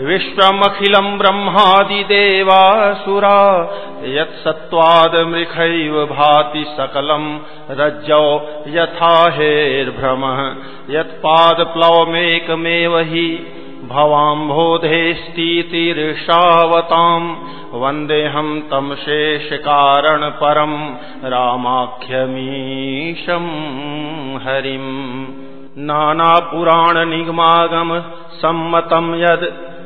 विश्वमखिलम् ब्रह्मादिदेवासुरा यत्सत्त्वादमृखैव भाति सकलम् रज्जौ यथा हेर्भ्रमः यत्पादप्लवमेकमेव हि भवाम्भोधेस्तीतिर्षावताम् वन्देऽहम् तम् शेषकारणपरम् रामाख्यमीशम् हरिम्। नानापुराणनिगमागम सम्मतम् यद्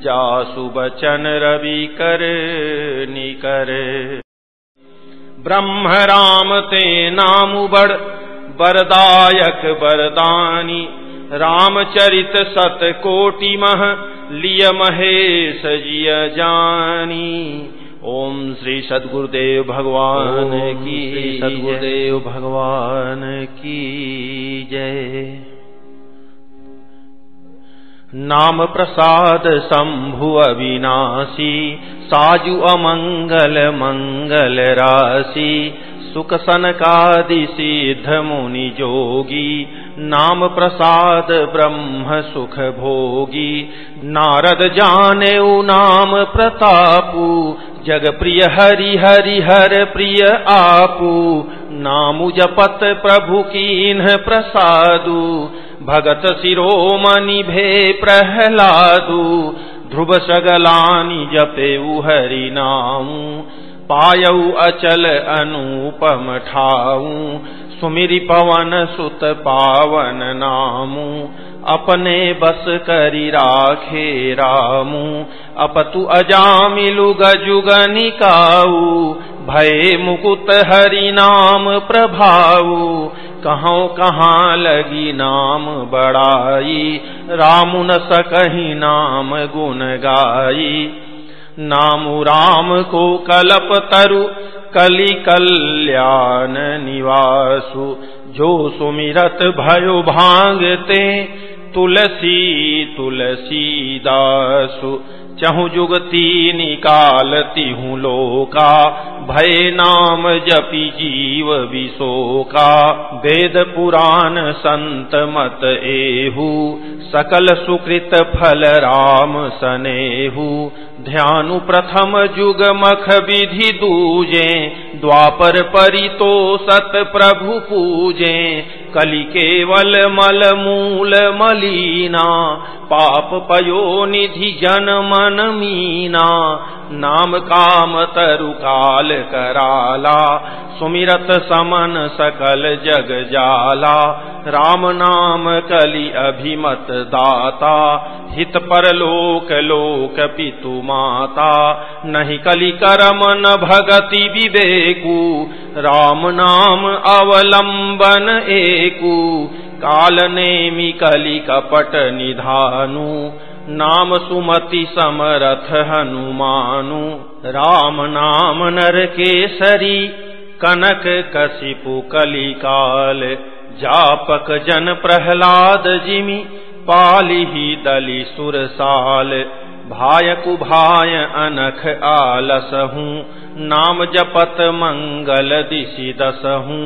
जासु बचन रवि कर निकर। ब्रह्म राम ते नाम बड़ बरदायक बरदानी रामचरित सत कोटि मह लिय महेश जिय जानी। ओम श्री सदगुरुदेव भगवान की सदगुरुदेव भगवान की जय। नाम प्रसाद शंभु अविनाशी, साजु अमंगल मंगल राशि, सुख सनकादि सिद्ध मुनि जोगी नाम प्रसाद ब्रह्म सुख भोगी, नारद जाने नाम प्रतापु जग प्रिय हरि हरि हर प्रिय आपू, नामु जपत प्रभु कीन प्रसादु भगत शिरोमणि भे प्रहलादु, ध्रुव सगलानि जपेऊ हरि नामु। पायऊ अचल अनुपम ठाऊ, सुमिरि पवन सुत पावन नामू। अपने बस करी राखे रामू। अपतु अजामिलु गजुगनिकाऊ भय मुकुत हरि नाम प्रभाऊ। कहो कहाँ लगी नाम बड़ाई। रामु न सकही नाम गुण गाई। नामु राम को कलप तरु। कलि कल्याण निवासु जो सुमिरत भयो भांगते तुलसी तुलसी दासु चहु जुगती निकालती हूँ लोका, भय नाम जपि जीव विशोका। वेद पुराण संत मत एहू, सकल सुकृत फल राम सनेहू। ध्यानु प्रथम जुग मख विधि दूजे, द्वापर परितो सत प्रभु पूजे। कलि केवल मल मूल मलीना पाप पयो निधि जन मन मीना। नाम काम तरु काल कराला। सुमिरत समन सकल जग जाला। राम नाम कलि अभिमत दाता। हित पर लोक लोक पितु माता। नहीं कलि करम, न भगति विवेकु। राम नाम अवलंबन एकु। काल नेमि कलि कपट निधानु, नाम सुमति समरथ हनुमानु। राम नाम नर केसरी कनक कसिपु कलिकाल जापक जन प्रहलाद जिमि, पाली ही दली सुरसाल भाय कुभाय अनख आलस हूँ नाम जपत मंगल दिशि दस हूँ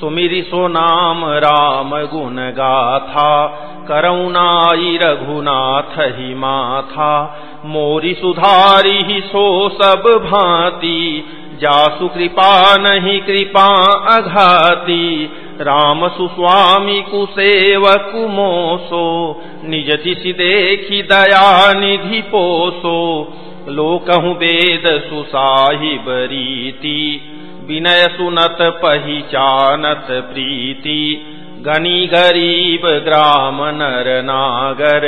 सुमिरी सो नाम राम गुण गाथा करुणाई रघुनाथ ही माथा। मोरी सुधारी ही सो सब भांति, जासु कृपा नहीं कृपा अघाती। राम सुस्वामी कुसेवक मोसो, निज दिशि देखी दया निधि पोसो। लोकहु वेद सुसाहिब रीति। विनय सुनत पहिचानत प्रीति, गनी गरीब ग्राम नर नागर,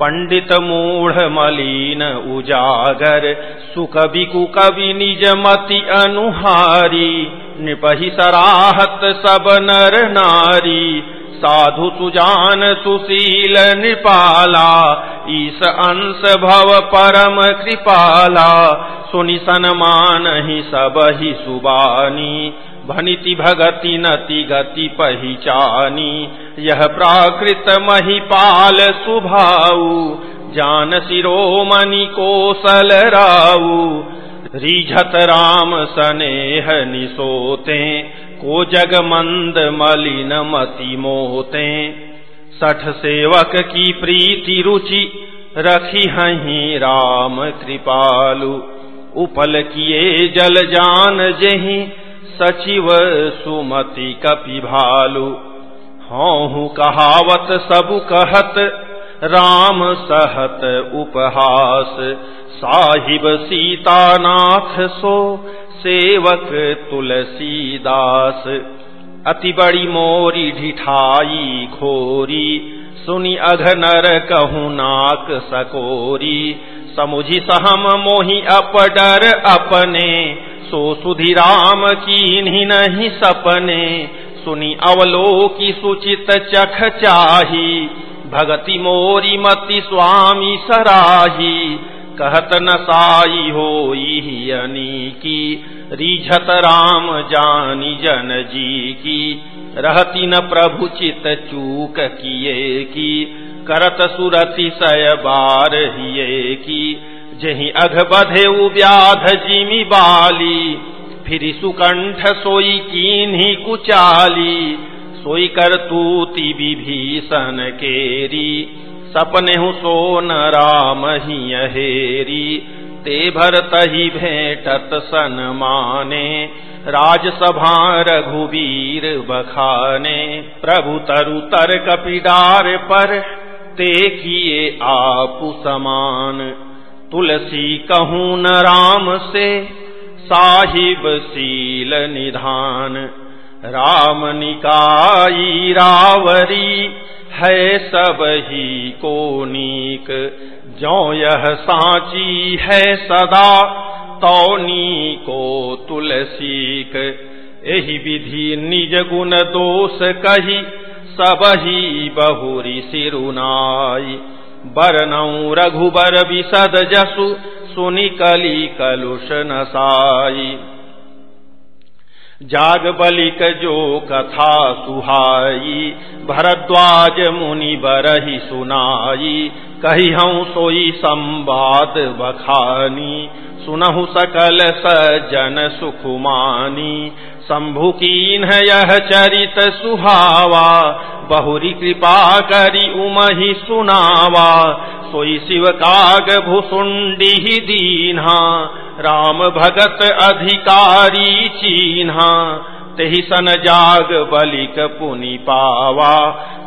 पंडित मूढ़ मलिन उजागर सुकवि कुकवि निज मति अनुहारी, निपहि सराहत सब नर नारी साधु सुजान सुशील नृपाला ईस अंश भव परम कृपाला। सुनि सनमान ही सब ही सुबानी भनिति भगति नति गति पहिचानी। यह प्राकृत महिपाल सुभाऊ, जान सिरोमणि कोसल राऊ। रिझत राम सनेह निसोते को जग मंद मलिन मति मोहते। सठ सेवक की प्रीति रुचि, रखी हही राम कृपालु। उपल किए जल जान जही, सचिव सुमति कपि भालु। हूँ कहावत सब कहत, राम सहत उपहास। साहिब सीतानाथ सो सेवक तुलसीदास। अति बड़ी मोरी ढिठाई खोरी, सुनि अघनर कहू नाक सकोरी। समुझी सहम मोहि अपडर अपने, सो सुधि राम की नहीं सपने। सुनि अवलोकी सुचित चख चाही, भगति मोरी मति स्वामी सराही। कहत न साई हो की, रिझत राम जानी जन जी की। रहती न प्रभु चित चूक किए की, करत सुरति सय बार हिये की। जही अघ बधे व्याध जिमी बाली, फिर सुकंठ सोई कीन्ही कुचाली। सोई कर तूति विभीषण केरी। सपने हूँ सोन राम ही हेरी ते भरत ही भेटत सन माने। राजसभा रघुवीर बखाने, प्रभु तरु तर कपिडार पर ते किए आप समान। तुलसी कहूँ न राम से, साहिब सील निधान। राम निकाई रावरी, है सब ही को नीक जो यह सांची है सदा, तौनी को तुलसीक। यही विधि निज गुण दोष कही, सब ही बहुरी सिरुनाई। बरनऊ रघुबर विसद जसु सुनिकली कलुष नसाई। जाग बलिक जो कथा सुहाई, भरद्वाज मुनि बरही सुनाई। कही हूँ सोई संवाद बखानी, सुनहु सकल सजन सुखुमानी। शंभु कीन यह चरित सुहावा, बहुरी कृपा करी उमहि सुनावा। सोई शिव काग भुसुंडी दीन्हा राम भगत अधिकारी चीन्हा, तेहि सन जाग बलिक पुनि पावा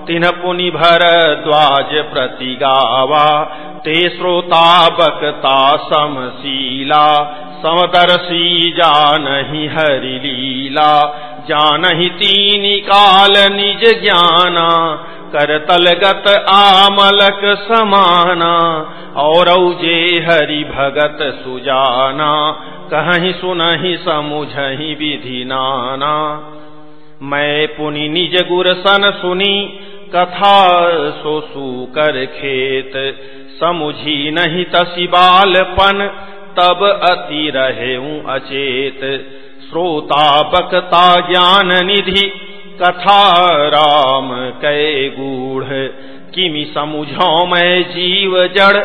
तिन्ह पुनि भर द्वाज प्रति गावा ते श्रोता बकता समशीला समदर्शी जानहि हरि लीला, जानहि तीन काल निज ज्ञाना कर तलगत आमलक समाना, और जे हरि भगत सुजाना। कहीं सुनहि समुझहि विधि नाना। मैं पुनि निज गुर सन सुनी, कथा सो कर खेत। समुझी नहीं तसी बालपन, तब अति रहे अचेत। श्रोता बकता ज्ञान निधि कथा राम कै गूढ़। किमि समुझो मैं जीव जड़,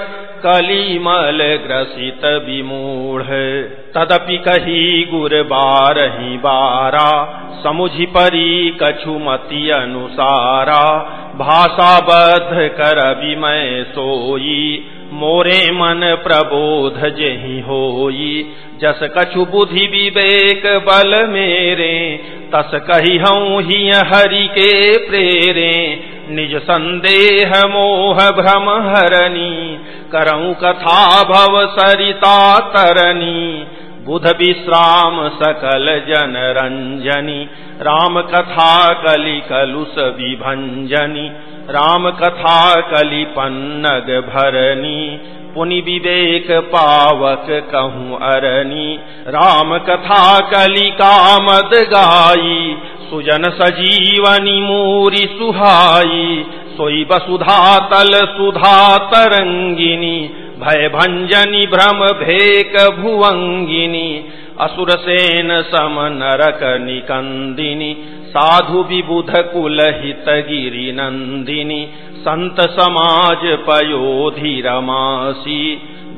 कलिमल ग्रसित विमूढ़। तदपि कही गुर बारही बारा, समुझि परी कछुमति अनुसारा। भाषा बद्ध कर मैं सोई मोरे मन प्रबोध जही होई। जस कछु बुद्धि विवेक बल मेरे, तस कही हूँ ही हरि के प्रेरे। निज संदेह मोह भ्रम हरनी, करऊ कथा भव सरिता तरनी। बुध विश्राम सकल जन रंजनी, राम कथा कलि कलुष विभंजनी। राम कथा कलि पन्नग भरनी पुनि विवेक पावक कहूँ अरनी राम कथा कलि कामद गाई सुजन सजीवनी मूरी सुहाई सोई वसुधा तल सुधा तरंगिनी भय भंजनी भ्रम भेक भुवंगिनी असुर सेन सम नरक निकंदिनी साधु विबुध कुल हित गिरी नंदिनी संत समाज पयोधि रमासी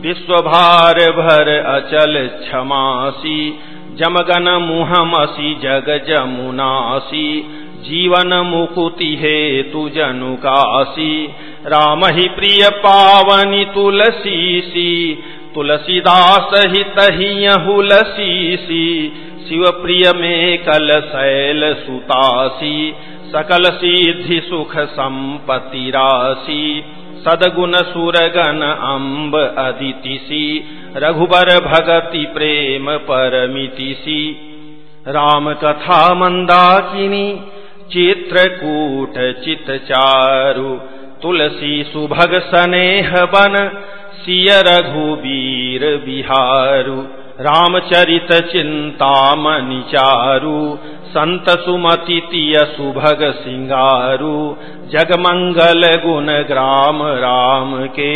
विश्वभार भर अचल क्षमासी, जमगन मुहमसी जग जमुनासी, जीवन मुकुति हे तु जनुकासी राम ही प्रिय पावनी तुलसी तुलसीदास हित ही हुलसी शिव प्रिय में कल शैल सुतासी सकल सिद्धि सुख संपति राशि सदगुण सुरगन अम्ब अदितिसी रघुबर भगति प्रेम परमितिसी राम कथा मंदाकिनी चित्रकूट चित चारु तुलसी सुभग स्नेह बन सिय रघुबीर बिहारु रामचरित चिंतामणि चारु संत सुमति तिय सुभग सिंगारु जगमंगल गुण ग्राम राम के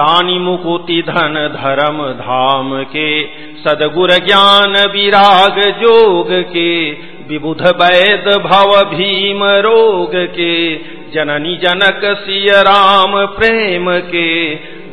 दानी मुकुति धन धर्म धाम के सदगुर ज्ञान विराग जोग के विबुध वैद भव भीम रोग के जननी जनक सिय राम प्रेम के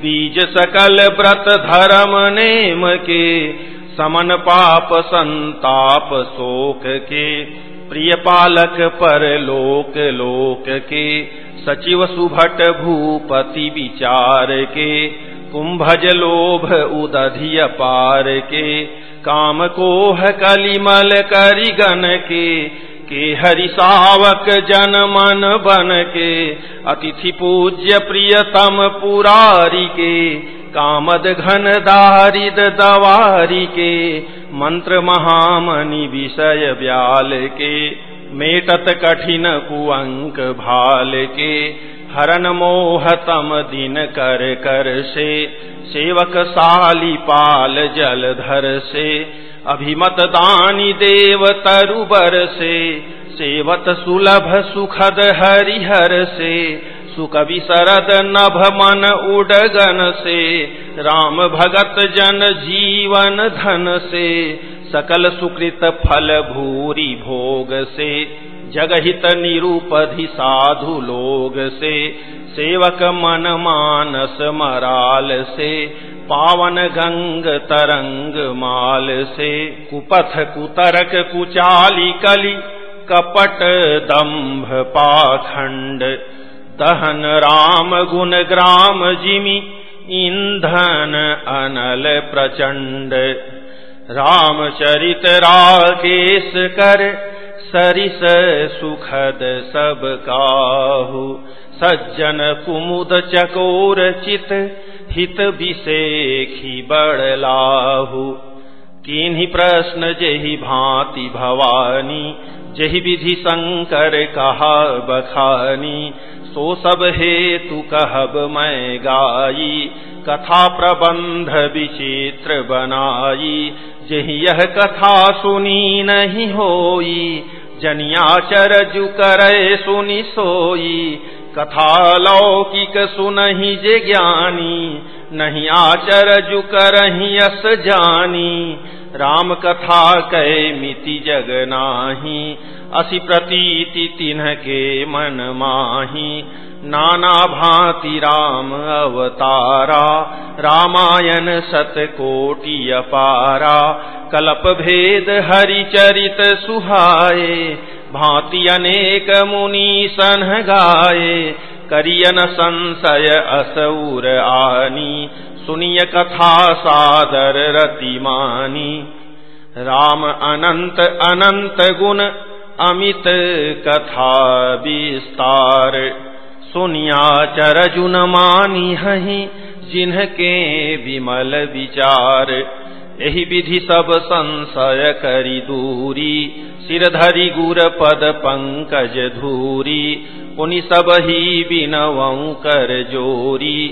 बीज सकल व्रत धर्म नेम के, समन पाप संताप शोक के। प्रिय पालक पर लोक लोक के, सचिव सुभट भूपति विचार के। कुंभज लोभ उदधिय पार के, काम कोह कलिमल करिगन के। के हरि सावक जन मन बन के, अतिथि पूज्य प्रियतम पुरारी के, कामद घन दारिद दवारी के, मंत्र महामनि विषय ब्याल के, मेटत कठिन कुअंक भाल के, हरन मोहतम दिन कर कर से, सेवक साली पाल जलधर से अभिमत दानी देव तरुबर से, सेवत सुलभ सुखद हरिहर से, सुकवि शरद नभ मन उडगन से, राम भगत जन जीवन धन से, सकल सुकृत फल भूरी भोग से, जगहित निरूपधि साधु लोग से, सेवक मन मानस मराल से पावन गंग तरंग माल से कुपथ कुतरक कुचाली कली, कपट दंभ पाखंड, दहन राम गुण ग्राम जिमि, ईंधन अनल प्रचंड। रामचरित राकेश कर, सरिस सुखद सब काहु। सज्जन कुमुद चकोर चित हित विषेखी बड़लाहु। किन्हीं प्रश्न जही भांति भवानी, जही विधि शंकर कहा बखानी। सो सब हेतु कहब मैं गाई कथा प्रबंध विचित्र बनाई। जही यह कथा सुनी नहीं होई जनियाचर जु करे सुनी सोई। कथा लौकिक सुनहि जे ज्ञानी, नहीं आचर जु करही अस जानी। राम कथा कै मिति जग नाही, असि प्रतीति तिन्ह के मन माही। नाना भांति राम अवतारा, रामायण सत कोटि अपारा। कल्प भेद हरिचरित सुहाए भांति अनेक मुनि सन गाये। करियन संशय असौर आनी। सुनिय कथा सादर रतिमानी राम अनंत अनंत गुण अमित कथा विस्तार। सुनिया चरजुन मानी हही, जिन्हके विमल विचार। यही विधि सब संशय करी दूरी। सिरधरि गुर पद पंकज धूरी। उनि सब ही बिनवऊ कर जोरी।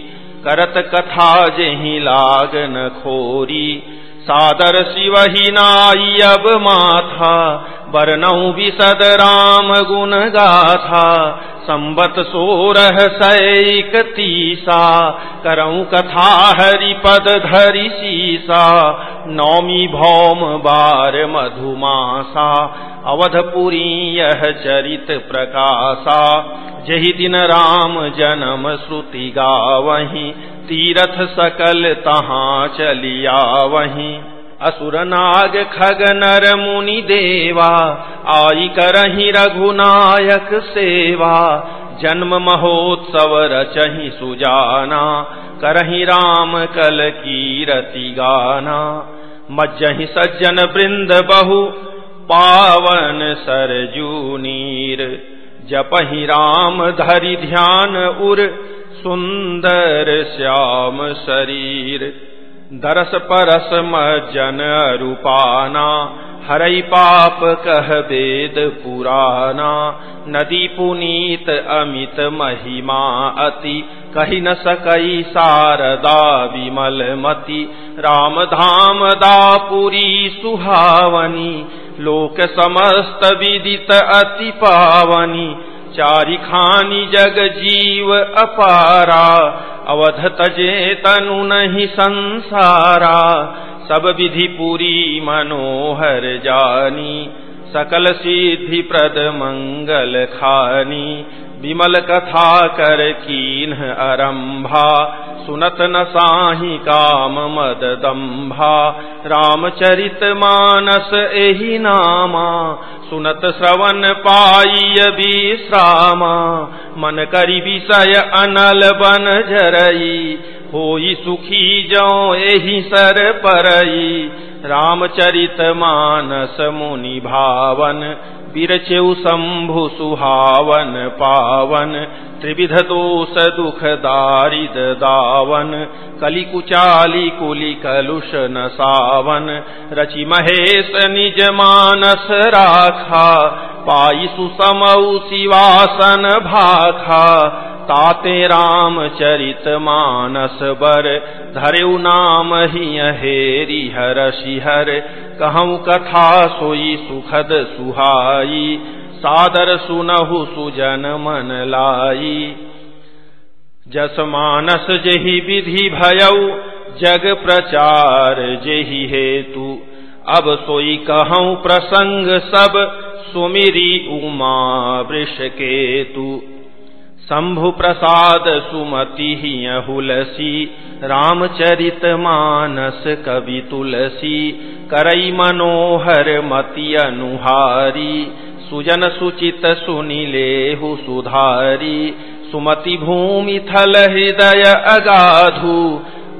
करत कथा जही लाग न खोरी। सादर शिव ही अब माथा बरनऊ विसद राम गुण गाथा। संबत सोरह सैक तीसा करऊ कथा हरि पद धरि सीसा। नौमी भौम बार मधुमासा, अवधपुरी यह चरित प्रकाशा। जही दिन राम जन्म श्रुति गावही तीरथ सकल तहाँ चलिया वही। असुर नाग खग नर मुनि देवा, आई करही रघुनायक सेवा। जन्म महोत्सव रचही सुजाना, करही राम कल कीरति गाना। मज्जही सज्जन वृंद बहु, पावन सरजू नीर। जपहि राम धरि ध्यान उर सुंदर श्याम शरीर। दरस परस मज्जन रूपाना हरई पाप कह वेद पुराना। नदी पुनीत अमित महिमा अति, कही न सकई सारदा विमल मति। राम धाम दापुरी सुहावनी, लोक समस्त विदित अति पावनी। चारि खानी जग जीव अपारा, अवध तजे तनु नहीं संसारा। सब विधि पूरी मनोहर जानी, सकल सिद्धि प्रद मंगल खानी। विमल कथा कर कीन अरंभा सुनत न साही काम मद दम्भा। रामचरित मानस एहि नामा। सुनत श्रवण पाई विश्रामा। मन करी विषय अनल बन जरई होई सुखी जो एहि सर परई। रामचरित मानस मुनि भावन। बिरचेउ शंभु सुहावन पावन त्रिविध दोष दुख दारिद दावन कलिकुचाली कुली कलुष न सावन रचि महेश निज मानस राखा पाई सुसमऊ शिवासन भाखा ताते राम चरित मानस बर। धरेउ नाम ही हेरी हर शिहर। कहूँ कथा सोई सुखद सुहाई। सादर सुनहु सुजन मन लाई। जस मानस जेहि विधि भयऊ, जग प्रचार जेहि हेतु। अब सोई कहूँ प्रसंग सब, सुमिरी उमा वृष केतु शंभु प्रसाद सुमति हुलसी रामचरित मानस कवि तुलसी, करई मनोहर मति अनुहारी, सुजन सुचित सुनिलेहु सुधारी, सुमति भूमि थल हृदय अगाधु,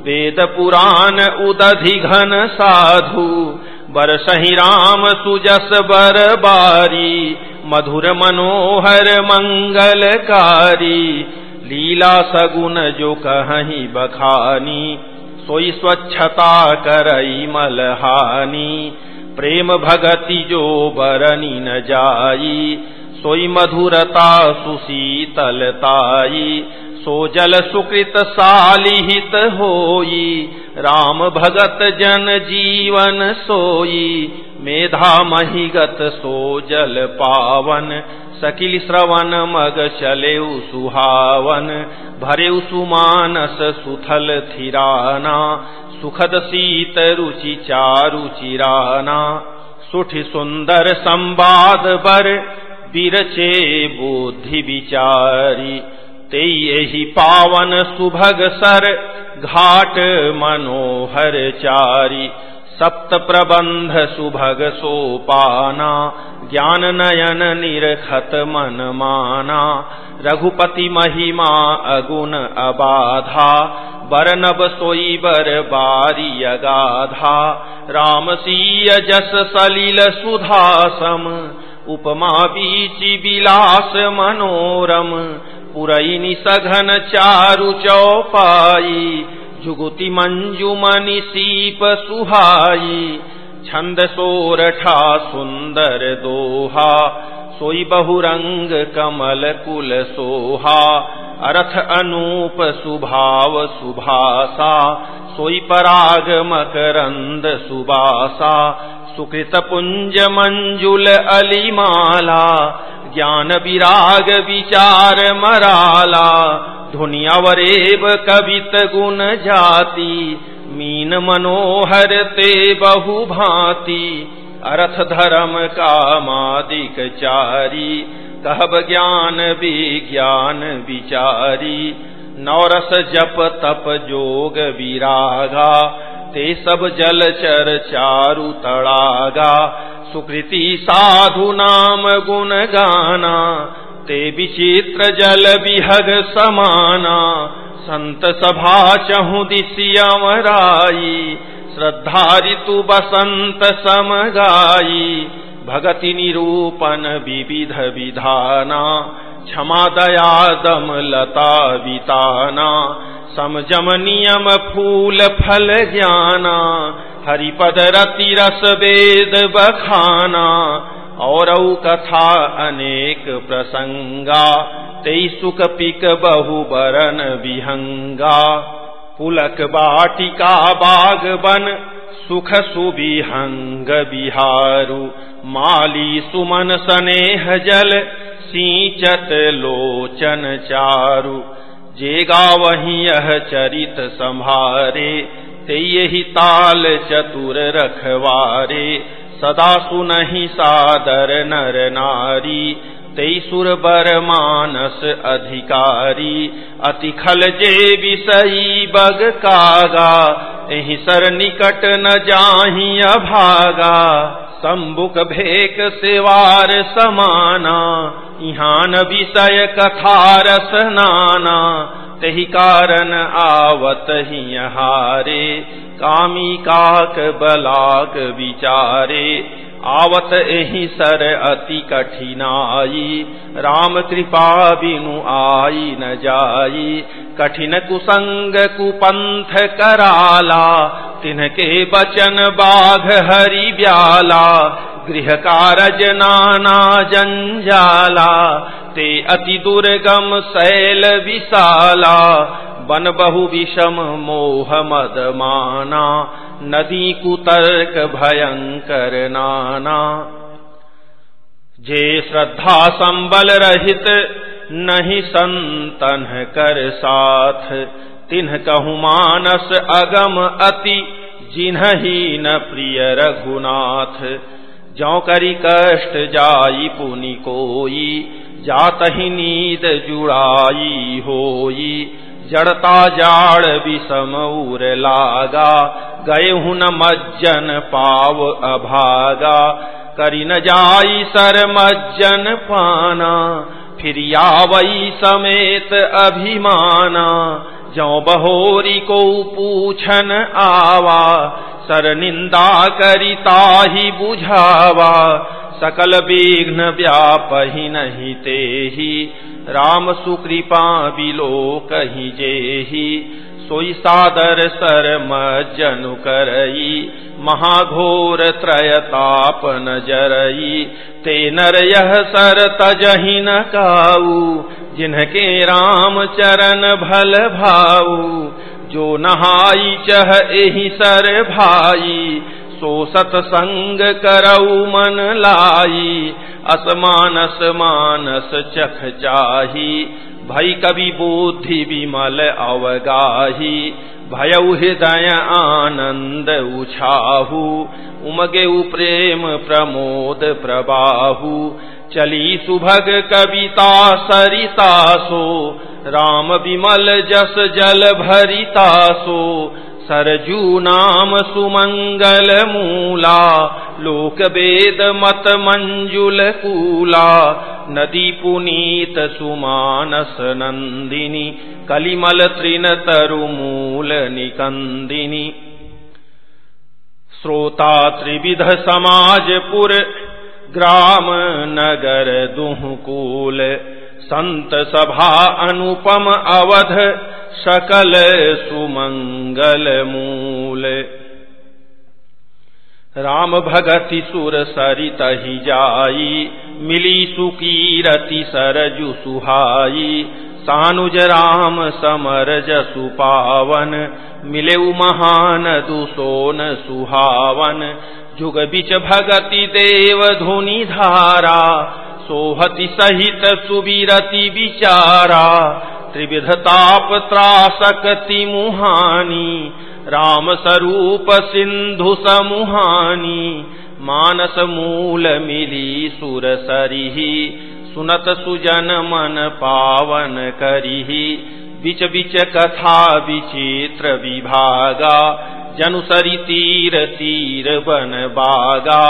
वेद पुराण उदधि घन साधु, बरसहि राम सुजस बर बारी मधुर मनोहर मंगलकारी, लीला सगुन जो कहीं बखानी, सोई स्वच्छता करई मलहानी, प्रेम भगति जो बरनी न जाई, सोई मधुरता सुशीतलताई सो जल सुकृत सालिहित होई, राम भगत जन जीवन सोई मेधा महिगत सो जल पावन, सकिल श्रवण मग चले सुहावन भरे सुमानस सुथल थिराना, सुखद शीत रुचि चारु चिराना। सुठ सुंदर संवाद बर बिरचे बुद्धि विचारी ते पावन सुभग सर, घाट मनोहर चारी। सप्त प्रबंध सुभग सोपाना ज्ञान नयन निरखत मन माना रघुपति महिमा अगुण अबाधा बरनब सोई बर बारी अगाधा राम सीय जस सलिल सुधासम उपमा बीची विलास मनोरम पुरैनि सघन चारु चौपाई जुगुति मंजुमनि सीप सुहाई, छंद सोरठा सुंदर दोहा, सोई बहुरंग कमल कुल सोहा, अरथ अनूप सुभाव सुभासा, सोई पराग मकरंद सुबासा सुकृत पुंज मंजुल अलिमाला ज्ञान विराग विचार मराला, धुनियावरेब कवित गुण जाति, मीन मनोहर ते बहु भांति अर्थ धर्म कामादिक चारी कहब ज्ञान विज्ञान विचारी, नौरस जप तप जोग विरागा ते सब जल चर चारु तड़ागा। सुकृति साधु नाम गुण गाना। ते विचित्र जल विहग समाना। संत सभा चहु दिशियमराई श्रद्धा ऋतु बसंत समगाई। भगति निरूपन विविध विधाना। क्षमा दया दम लता विताना। समजम नियम फूल फल ज्ञाना, हरिपद रति रस वेद बखाना, और कथा अनेक प्रसंगा, तेई सुख पिक बहु बरन विहंगा। पुलक बाटिका बाग बन, सुख सुविहंग बिहारु। माली सुमन सनेह जल, सींचत लोचन चारु। जेगा वही यह चरित संभारे ते यही ताल चतुर रखवारे। सदा सुनहि सादर नर नारी, ते सुर बर मानस अधिकारी। अति खल जे विषयी बग कागा, एहि सर निकट न जाही अभागा। संबुक भेक सेवार समाना, इहान विषय कथा रस नाना। तही कारण आवत ही हारे कामी काक बलाक विचारे। आवत एहि सर अति कठिनाई। राम कृपा बिनु आई न जाई। कठिन कुसंग कुपंथ कराला, तिनके बचन बाघ हरि ब्याला। गृह कारज नाना जंजाला, ते अति दुर्गम शैल विशाला। बन बहु विषम मोह मद माना नदी कुतर्क भयंकर नाना जे श्रद्धा संबल रहित नहीं संतन कर साथ, तिन्ह कहु मानस अगम अति जिन्ह न प्रिय रघुनाथ। जौ करी कष्ट जाई पुनि कोई जात ही नींद जुड़ाई होई। जड़ता जाड़ विषम उर लागा गए न मज्जन पाव अभागा, करी न जाई सर मज्जन पाना, फिर यावई समेत अभिमाना। जो बहोरी को पूछन आवा, सर निंदा करिता ही बुझावा। सकल विघ्न व्याप ही नहीं ते ही राम सुकृपा बिलो कही जे ही सोई सादर सर मज्जनु करई, महाघोर त्रयताप न जरई ते नर यह सर तजही न काऊ, जिनके राम चरण भल भाऊ। जो नहाई चह एहि सर भाई, सो सतसंग करऊ मन लाई। असमानस मानस चख चाही भई कवि बुद्धि विमल अवगाही भयउ हृदय आनंद उछाहू, उमगे प्रेम प्रमोद प्रबाहु। चली सुभग कविता सरिता सो, राम विमल जस जल भरिता सो सरजू नाम सुमंगल मूला लोक वेद मत मंजुल कूला। नदी पुनीत सुमानस नंदिनी, कलिमल तृण तरुमूल निकंदिनी। श्रोता त्रिविध समाजपुर, ग्राम नगर दुहकूल। संत सभा अनुपम अवध सकल सुमंगल मूल। राम भगति सुर सरित ही जाई, मिली सुकीरति सरजु सुहाई। सानुज राम समर जसु पावन मिले महान दुसोन सुहावन। जुग बिच भगति देव धुनि धारा सोहति सहित सुबीरति विचारा त्रिविधताप त्रासकति मुहानी राम स्वरूप सिंधु समुहानी, मानस मूल मिली सुर सरिही, सुनत सुजन मन पावन करिही, बिच बिच कथा विचित्र विभागा जनुसरी तीर तीर बन बागा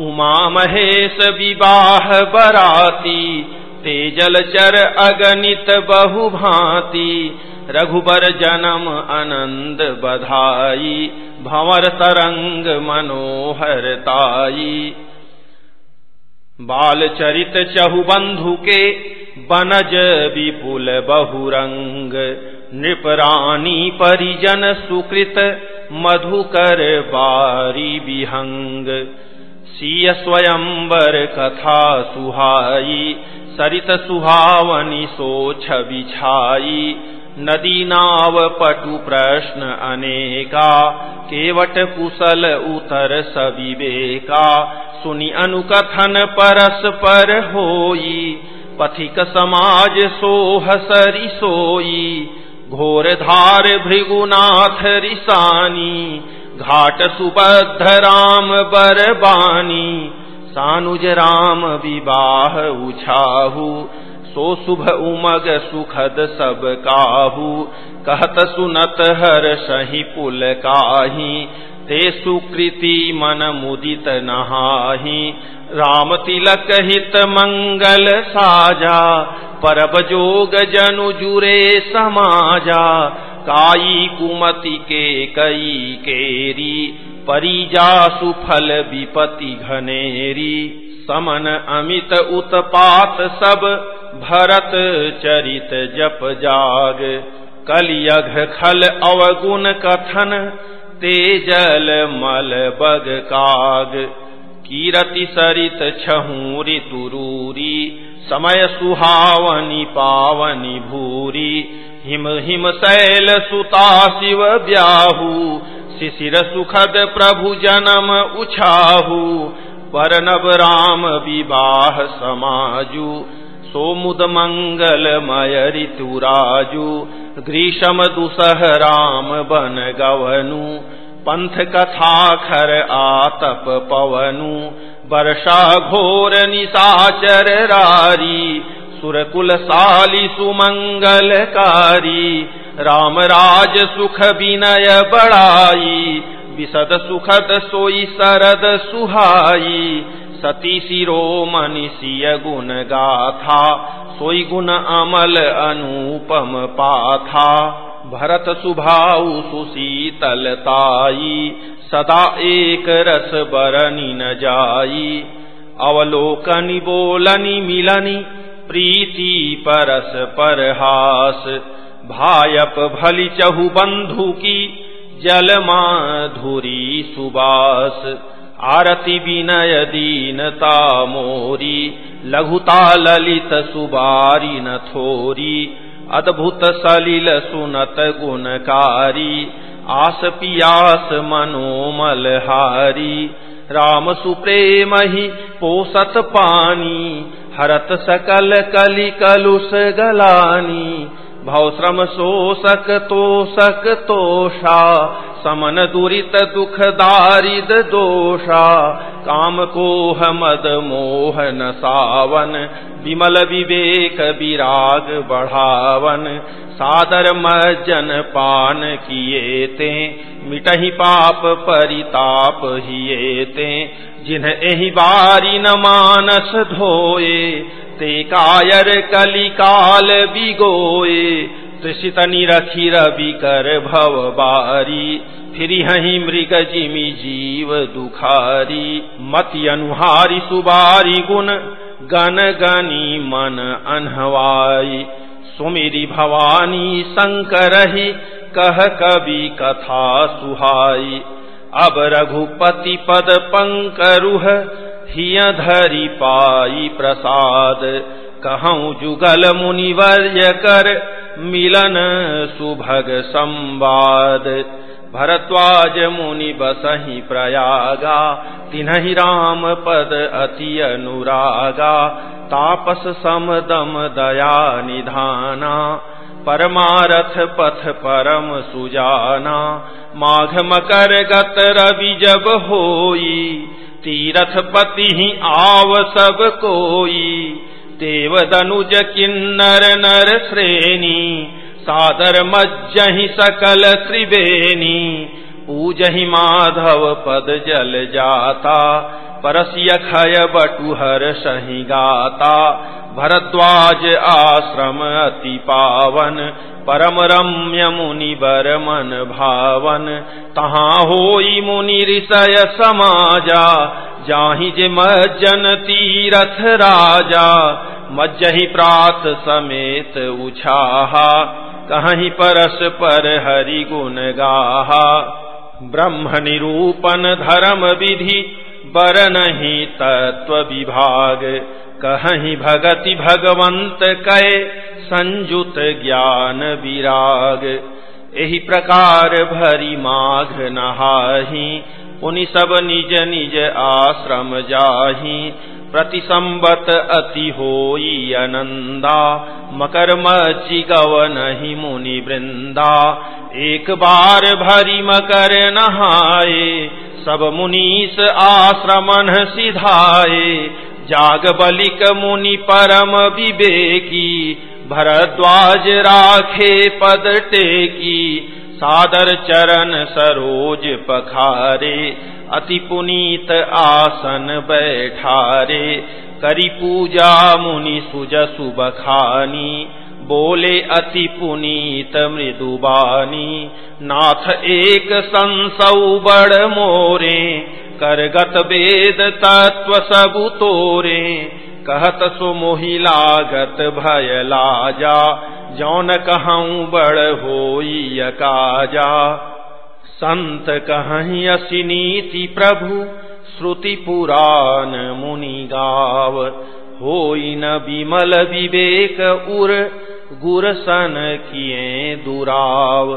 उमा महेश विवाह बराती, तेजल चर अगणित बहु भांति रघुबर जन्म आनंद बधाई, भंवर तरंग मनोहर ताई। बाल चरित चहुबंधु के बनज विपुल बहुरंग नृपरानी परिजन सुकृत मधुकर बारी विहंग। सीय स्वयंवर कथा सुहाई, सरित सुहावनी सोछ बिछाई। नदी नाव पटु प्रश्न अनेका, केवट कुशल उतर सविवेका। सुनि अनुकथन परस पर होई, पथिक समाज सोह सरी सोई। घोर धार भृगुनाथ रिसानी घाट सुबद्ध राम बरबानी सानुज राम विवाह उछाहू। सो शुभ उमग सुखद सब काहू। कहत सुनत हर सही पुल काही। ते सुकृति मन मुदित नहाही। राम तिलक हित मंगल साजा। परब जोग जनु जुरे समाजा। काई कुमति के कई केरी परिजा सुफल विपति घनेरी। समन अमित उत्पात सब, भरत चरित जप जाग। कलियघ खल अवगुण कथन तेजल मल बग काग। कीरति सरित छहूरी तुरूरी समय सुहावनी पावनी भूरी। हिम हिम शैल सुता शिव ब्याहू, शिशिर सुखद प्रभु जन्म उछाहू। पर नव राम विवाह समाजू, सोमुद मंगल मय ऋतुराजू ग्रीषम दुसह राम बन गवनु, पंथ कथा खर आतप पवनु। वर्षा घोर निशाचर रारी सुरकुल साली सुमंगलकारी राम राज सुख विनय बड़ाई विशद सुखद सोई सरद सुहाई सती शिरो मनीषीय गुण गाथा सोई गुण अमल अनुपम पाथा भरत सुभाऊ सुशीतलताई सदा एक रस बरनी न जाई अवलोकनी बोलनी मिलनी प्रीति परस परहास, भायप भली चहु बंधु की जल माधुरी सुबास, आरती विनय दीनता मोरी, लघुता ललित सुबारी न थोरी, अद्भुत सलिल सुनत गुणकारी, आस पियास मनोमल हारी, राम सुप्रेम ही पोसत पानी हरत सकल कलि कलुष गलानी भवश्रम शोषक तोषक तोषा, समन दुरित दुख दारिद दोषा, काम कोह मद मोहन सावन, विमल विवेक विराग बढ़ावन, सादर मजन पान किए ते, मिटही पाप परिताप हिए ते जिन्ह एहि बारी न मानस धोए, ते कायर कलिकाल बिगोए। त्रिषित निरखी रवि कर भव बारी, फिर हही मृग जिमी जीव दुखारी। मति अनुहारी सुबारी गुण गन गनी मन अनहवाई। सुमिरी भवानी शंकर कह कवि कथा सुहाई। अब रघुपति पद पंकरुह हिय धरी पाई प्रसाद। कहूँ जुगल मुनिवर्य कर, मिलन सुभग संवाद। भरद्वाज मुनि बसही प्रयागा तिन्हि राम पद अति अनुरागा। तापस समदम दया निधाना। परमारथ पथ परम सुजाना। माघ मकर गत रवि जब होई तीरथ पति ही आव सब कोई। देव दनुज किन्नर नर श्रेणी, सादर मज्जहि सकल त्रिवेणी। पूजहि माधव पद जल जाता परसिय खय बटुहर सही गाता। भरद्वाज आश्रम अति पावन, परम रम्य मुनि बर मन भावन। तहाँ होई मुनि ऋषय समाजा, जाहि जे मज्जन तीरथ राजा। मज्जहि प्रात समेत उछाहा कहीं परस पर हरि गुण गाहा। ब्रह्म निरूपण धर्म विधि बर नहीं तत्व विभाग कहीं भगति भगवंत कै संयुत ज्ञान विराग। यही प्रकार भरी माघ नहाही उन सब निज निज आश्रम जाही। प्रति संबत अति होई अनंदा मकर मची गव नहीं मुनि वृंदा। एक बार भरी मकर नहाए, सब मुनीस आश्रमन सिधाए। जाग बलिक मुनि परम विवेकी, भरद्वाज राखे पद टेकी। सादर चरण सरोज पखारे अति पुनीत आसन बैठारे, करी पूजा मुनि सुजसु बखानी बोले अति पुनीत मृदुबानी, नाथ एक संसौ बड़ मोरे, करगत वेद तत्व सबु तोरे, कहत सो मोहि लागत भय लाजा, जौन कहूँ बड़ होई काजा संत कहीं असी प्रभु, श्रुति पुराण मुनि गाव। हो न विमल विवेक उर गुरसन किए दुराव।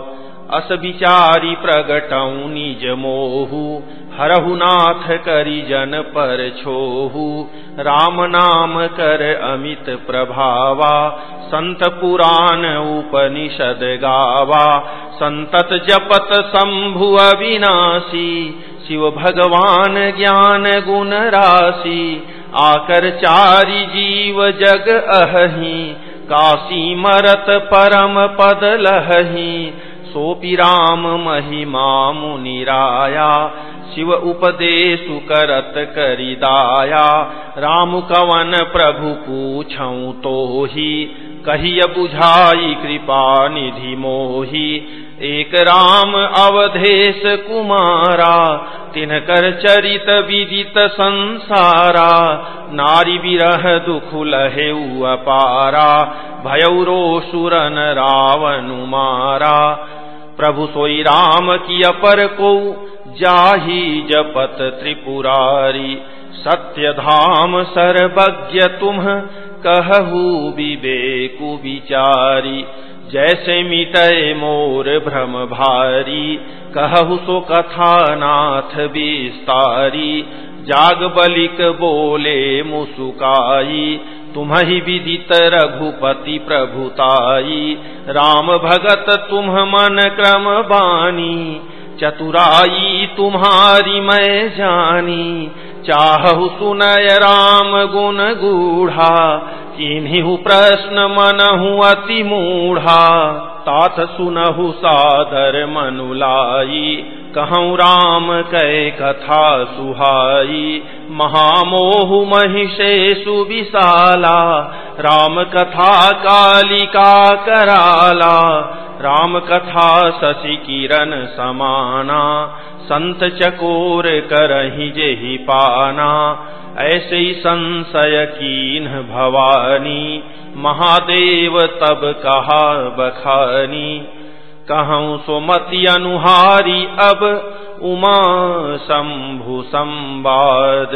अस विचारी प्रगटऊ निज मोहु हरहुनाथ करी जन पर छोहू, राम नाम कर अमित प्रभावा, संत पुराण उपनिषद गावा, संतत जपत शंभु अविनाशी, शिव भगवान ज्ञान गुण राशि, आकर चारि जीव जग अहि काशी मरत परम पद लही सोपि राम महिमा मुनिराया शिव उपदेशु करत करिदाया राम कवन प्रभु पूछऊ तो ही कहिय बुझाई कृपा निधि मोही। एक राम अवधेश कुमारा तिनकर चरित विदित संसारा। नारी विरह दुख लहे अपारा भयौरो सुरन रावनु मारा। प्रभु सोई राम की अपर को जाही जपत त्रिपुरारी। सत्य धाम सर्वज्ञ तुम कहू विवेकु विचारी। जैसे मिटय मोर भ्रम भारी कहु सो कथा नाथ विस्तारी। जाग बलिक बोले मुसुकाई तुम ही विदित रघुपति प्रभुताई। राम भगत तुम मन क्रम बानी चतुराई तुम्हारी मैं जानी। चाहु सुनय राम गुण गूढ़ा किन्हीं प्रश्न मनहु अति मूढ़ा। तात सुनहु सादर मनुलाई कहूँ राम कै कथा सुहाई। महामोह महिषे सुविशाला, राम कथा कालिका कराला राम कथा शशि किरण समाना, संत चकोर करही जेहि पाना। ऐसे ही संशय कीन भवानी, महादेव तब कहा बखानी। कहूँ सुमति अनुहारी अब उमा शंभु संवाद।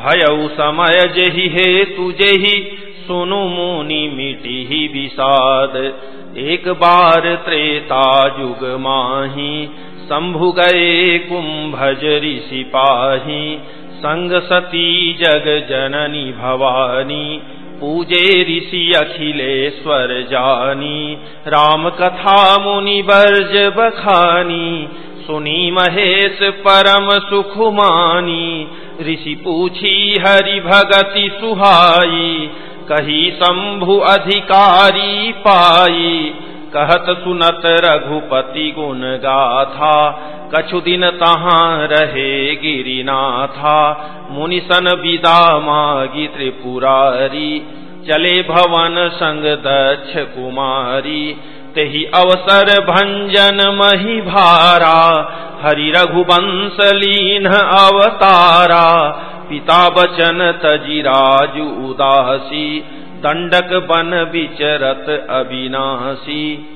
भयउ समय जही हे तुझे ही सुनु मुनि मिटी विषाद। एक बार त्रेता युग माही, शंभु गए कुंभज ऋषि पाही। संग सती जग जननी भवानी, पूजे ऋषि अखिलेश्वर जानी। राम कथा मुनि बर्ज बखानी, सुनी महेश परम सुखुमानी। ऋषि पूछी हरि भगति सुहाई कही, शंभु अधिकारी पाई। कहत सुनत रघुपति गुण गाथा कछु दिन तहाँ रहे गिरिनाथा। मुनिसन विदा मागी त्रिपुरारी। चले भवन संग दक्ष कुमारी। तेहि अवसर भंजन मही भारा। हरि रघुवंश लीन अवतारा। पिता बचन तजिराजु उदासी, दंडक बन विचरत अविनाशी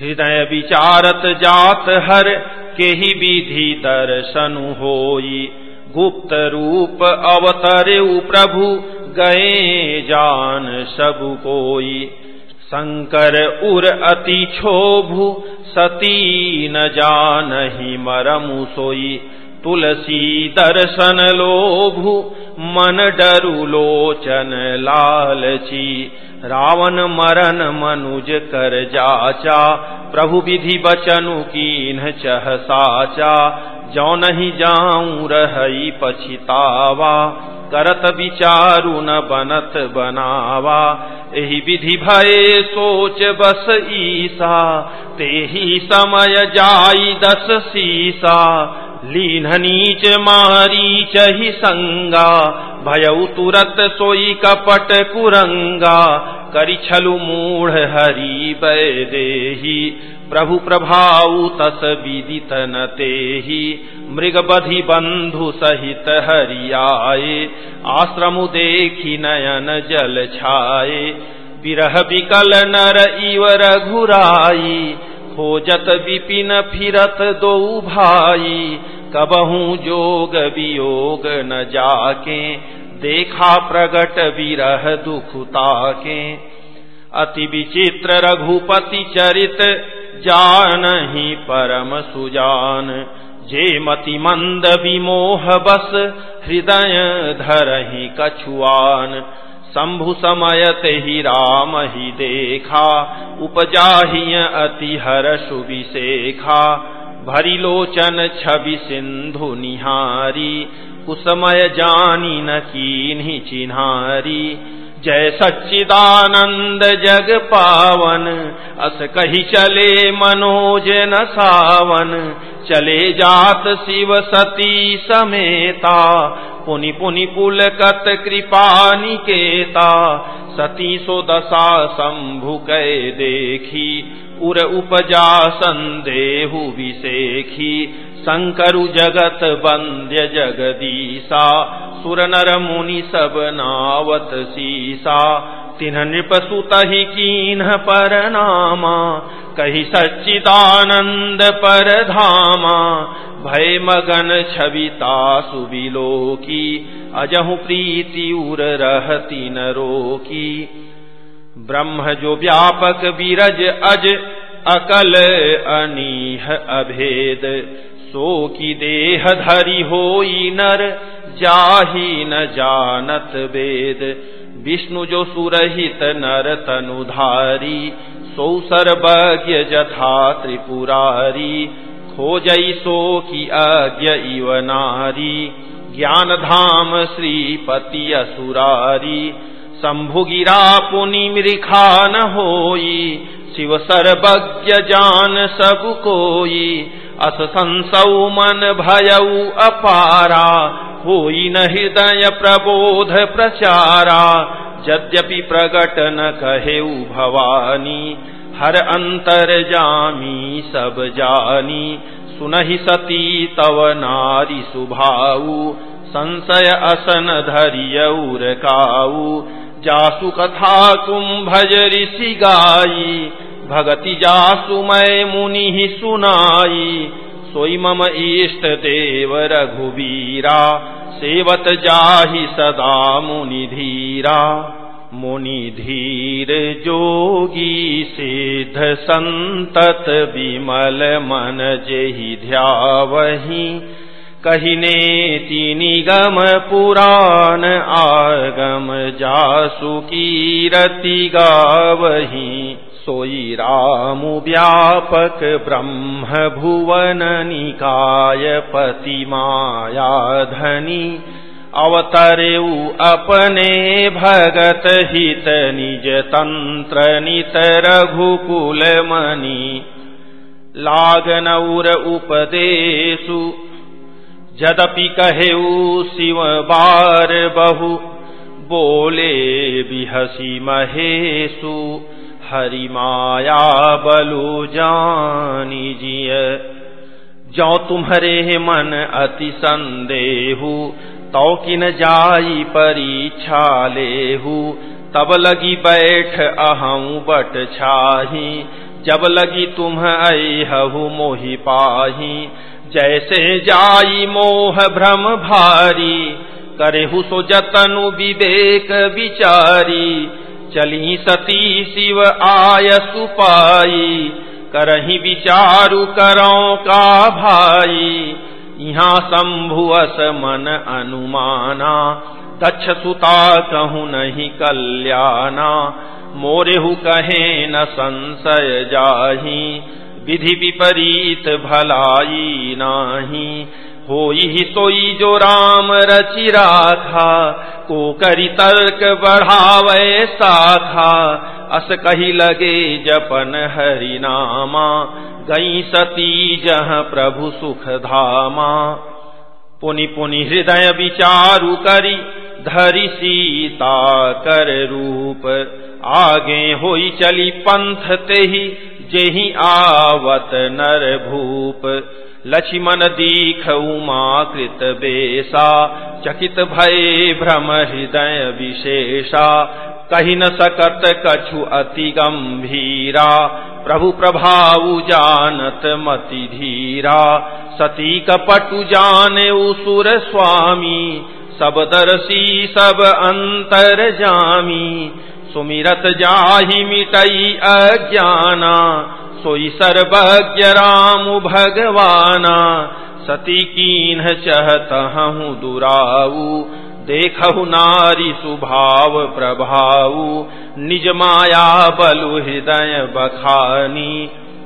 हृदय विचारत जात हर के ही विधि दर्शनु होई, गुप्त रूप अवतरे प्रभु गए जान सब कोई। शंकर उर अति क्षोभु, सती न जान ही मरमु सोई। तुलसी दर्शन लोभु मन डरु लोचन लालची रावण मरण मनुज कर जाचा प्रभु विधि बचनु कीन चह साचा जौ नहीं जाऊँ रही पछितावा करत विचारु न बनत बनावा। एहि विधि भये सोच बस ईसा ते ही समय जाई दस सीसा। लीन नीच मारी चही संगा भयउ तुरत सोई कपट कुरंगा। करि छलु मूढ़ हरि देही प्रभु प्रभाऊ तस विदित न तेही। मृग बधि बंधु सहित हरियाए, आश्रमु देखी नयन जल छाए। विरह विकल नर इव रघुराई खोजत विपिन फिरत दो भाई, कबहू जोग वियोग न जाके, देखा प्रगट विरह दुखुता के अति विचित्र रघुपति चरित जान ही परम सुजान। जे मति मंद विमोह बस, हृदय धरही कछुआन। शंभु समयत ही राम ही देखा उपजाही अति हर सुविशेखा। भरी लोचन छवि सिंधु निहारी, कुसमय जानी न की चिन्हारी। जय सच्चिदानंद जग पावन। अस कही चले मनोज न सावन। चले जात शिव सती समेता। पुनि पुनि पुलकत कृपा निकेता। सती सो दशा शंभु कै देखी। उर उपजा संदेहु विशेखी शंकरु जगत वंद्य जगदीसा सुर नर मुनि सब नावत सीसा। तिन्ह नृपसुत ही कीन पर नामा, कही सच्चिदानंद पर धामा। भय मगन छविता सुबिलो की अजहु प्रीति उर रहती न रोकी। ब्रह्म जो व्यापक बीरज अज, अकल अनीह अभेद। सो की देह धरी होई नर, जाही न जानत वेद विष्णु जो सुरहित नर तनुधारी सो सर्वज्ञ जथा त्रिपुरारी। खोजई सो की अज्ञ इव नारी। ज्ञान धाम श्रीपति असुरारी। शंभु गिरा पुनि मृखा न होई, शिव सर्वज्ञ जान सब कोई। अस संसौ मन भयऊ अपारा, होई न हृदय प्रबोध प्रचारा। यद्यपि प्रगट न कहेऊ भवानी, हर अंतर जामी सब जानी। सुनहि सती तव नारी सुभाऊ, संशय असन धरियऊर काऊ। जासु कथा तुम भज ऋषि गाई भगति जासु मैं मुनि सुनाई। सोई मम इष्ट देव रघुवीरा, सेवत जाहि सदा मुनि धीरा मुनि धीर जोगी सिद्ध संतत विमल मन जेहि ध्यावही। कहिने निगम पुराण आगम जासु कीरति गावही। सोई राम व्यापक ब्रह्म भुवन निकाय पति माया धनी अवतरेऊ अपने भगत हित निज तंत्र नित रघुकुल मनी लागनौर उपदेशु जदपि कहेऊ शिव बार बहु बोले बिहसी महेशु हरि माया बलु जानी जिय। जो तुम्हारे मन अति संदेहु तो किन जाई परीक्षा लेहू। तब लगी बैठ अहऊ बट छाही, जब लगी तुम अहु मोहि पाही। जैसे जाई मोह भ्रम भारी, करेहु सो जतनु विवेक विचारी। चली सती शिव आय सुपाई। करही विचारु करो का भाई। यहाँ शंभुअस मन अनुमाना। दक्ष सुता कहूँ नहीं कल्याणा। मोरेहु कहे न संशय जाही। विधि विपरीत भलाई नाही। हो ही सोई जो राम रचि राखा, को करी तर्क बढ़ावे साखा। अस कही लगे जपन हरि नामा, गई सती जह प्रभु सुख धामा। पुनि पुनि हृदय विचारु करी, धरि सीता कर रूप। आगे होई चली पंथ ते ही जेहि आवत नर भूप। लक्ष्मण दीख उमा कृत बेसा, चकित भय भ्रम हृदय विशेषा। कही न सकत कछु अति गंभीरा, प्रभु प्रभाव जानत मति धीरा। सती कपटु जाने सुर स्वामी, सब दर्शी सब अंतर जामी। सुमिरत जाहि मिटई अज्ञाना सोई सर्वज्ञ राम भगवाना। सती कीन चहत हूँ दुराऊ देखहु नारी सुभाव प्रभाऊ निज माया बलु हृदय बखानी।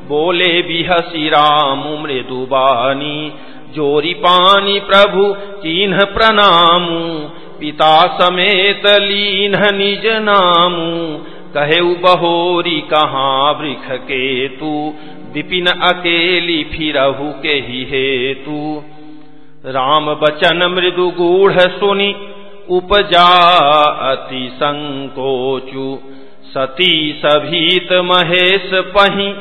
बोले बिहसी राम मृदुबानी जोरी पानी प्रभु चिन्ह प्रणामू। पिता समेत लीन निज नामू। कहे बहोरी कहाँ वृख के तू विपिन अकेली फिरहु के ही हेतु? राम बचन मृदु गूढ़ सुनी, उपजा अति संकोचु। सती सभीत महेश पही,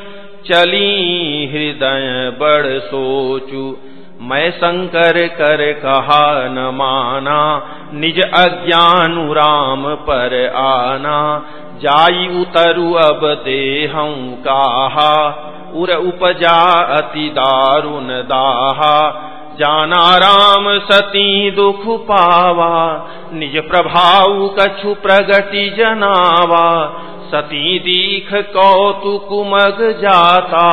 चली हृदय बड़ सोचु। मैं शंकर कर कहा न माना, निज अज्ञानु राम पर आना। जाई उतरु अब देहं काहा, उर उपजा अति दारुण दाहा। जाना राम सती दुख पावा, निज प्रभाव कछु प्रगति जनावा। सती दीख कौतुक मग जाता,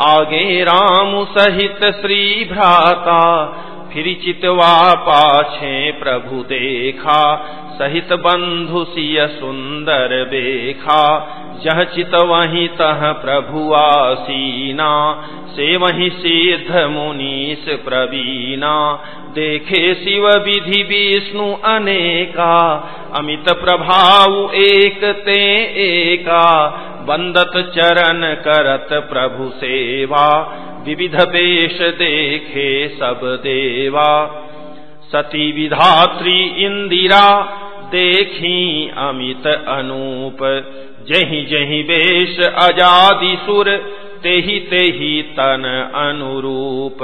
आगे राम सहित श्री भ्राता। फिर चितवा पाछे प्रभु देखा सहित बंधु सिय सुंदर देखा, जह चित वही तह प्रभु आसीना, से वही सिद्ध मुनीस प्रवीणा। देखे शिव विधि विष्णु अनेका, अमित प्रभाव एक ते एका, बंदत चरण करत प्रभु सेवा, विविध वेश देखे सब देवा। सती विधात्री इंदिरा देखी अमित अनूप। जही जही वेश अजादि सुर, तेहि तेहि तन अनुरूप।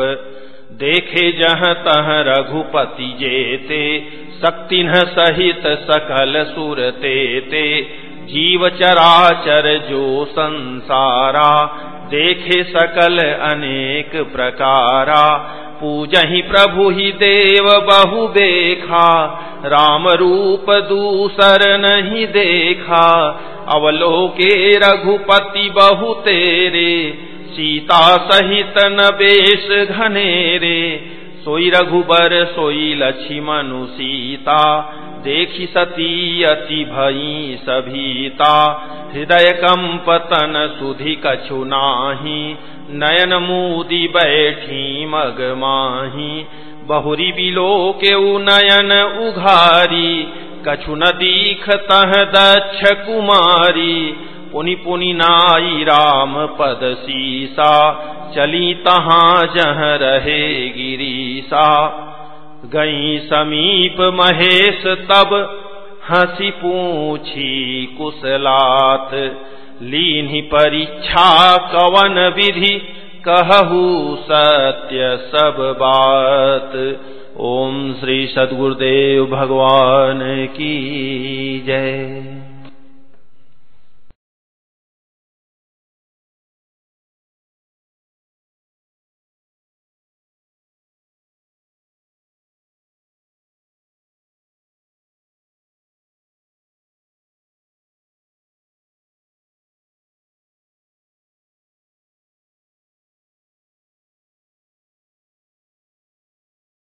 देखे जह तह रघुपति जेते शक्ति सहित सकल सुर ते ते जीव चराचर जो संसारा, देखे सकल अनेक प्रकारा। पूजहि प्रभु ही देव बहु देखा राम रूप दूसर नहीं देखा। अवलोके रघुपति बहु तेरे सीता सहित न बेश घनेरे सोई रघुबर सोई लक्ष्मणु सीता देखी सती अति भई सभीता। हृदय कंपतन सुधि कछु नाही। नयन मूदी बैठी मग माही। बहुरी बिलो के नयन उघारी। कछु न दीख तह दक्ष कुमारी। पुनि पुनि नाई राम पद सीसा। चली तहाँ जह रहे गिरीसा। गई समीप महेश तब हँसी पूछी कुशलात लीनि परीक्षा कवन विधि, कहू सत्य सब बात। ओम श्री सदगुरुदेव भगवान की जय।